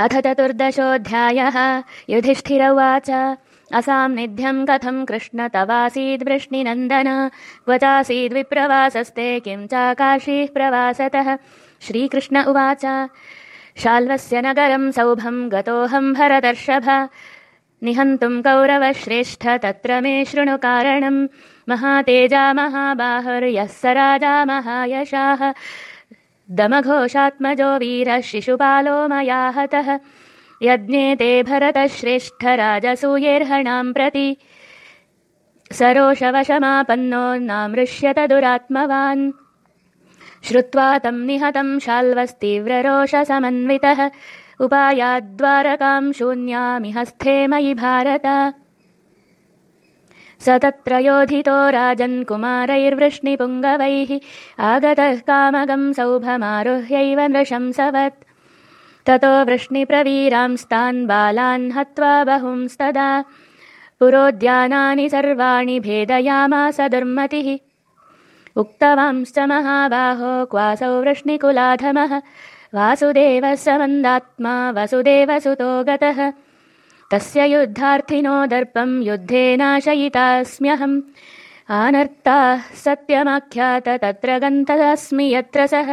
अथ चतुर्दशोऽध्यायः। युधिष्ठिर उवाच असान्निध्यम् कथम् कृष्ण तवासीद्वृष्णिनन्दन क्वचासीद्विप्रवासस्ते किम् चाकाशीः प्रवासतः। श्रीकृष्ण उवाच। शाल्वस्य नगरम् सौभम् गतोऽहम् भरतर्षभ। निहन्तुम् कौरवश्रेष्ठ तत्र मे शृणु कारणम्। महातेजा महाबाहुर्यः स राजा महायशाः दमघोषात्मजो वीरः शिशुपालो मया हतः। यज्ञे ते भरतश्रेष्ठ राजसूयेर्हणाम् प्रति। सरोषवशमापन्नो नामृष्यत दुरात्मवान्। श्रुत्वा तम् निहतम् शाल्वस्तीव्ररोषसमन्वितः। उपायाद्वारकाम् शून्यामिहस्थे मयि भारत स तत्र योधितो राजन् कुमारैर्वृष्णिपुङ्गवैः आगतः कामगम् सौभमारुह्यैव नृशंसवत् ततो वृष्णिप्रवीरांस्तान् बालान् हत्वा बहूंस्तदा। पुरोद्यानानि सर्वाणि भेदयामास दुर्मतिः। उक्तवांश्च महाबाहो क्वासौ वृष्णिकुलाधमः। वासुदेवः समन्दात्मा वसुदेवसुतो गतः तस्य युद्धार्थिनो दर्पम् युद्धे नाशयितास्म्यहम्। आनर्ताः सत्यमाख्यात तत्र गन्तदस्मि यत्र सः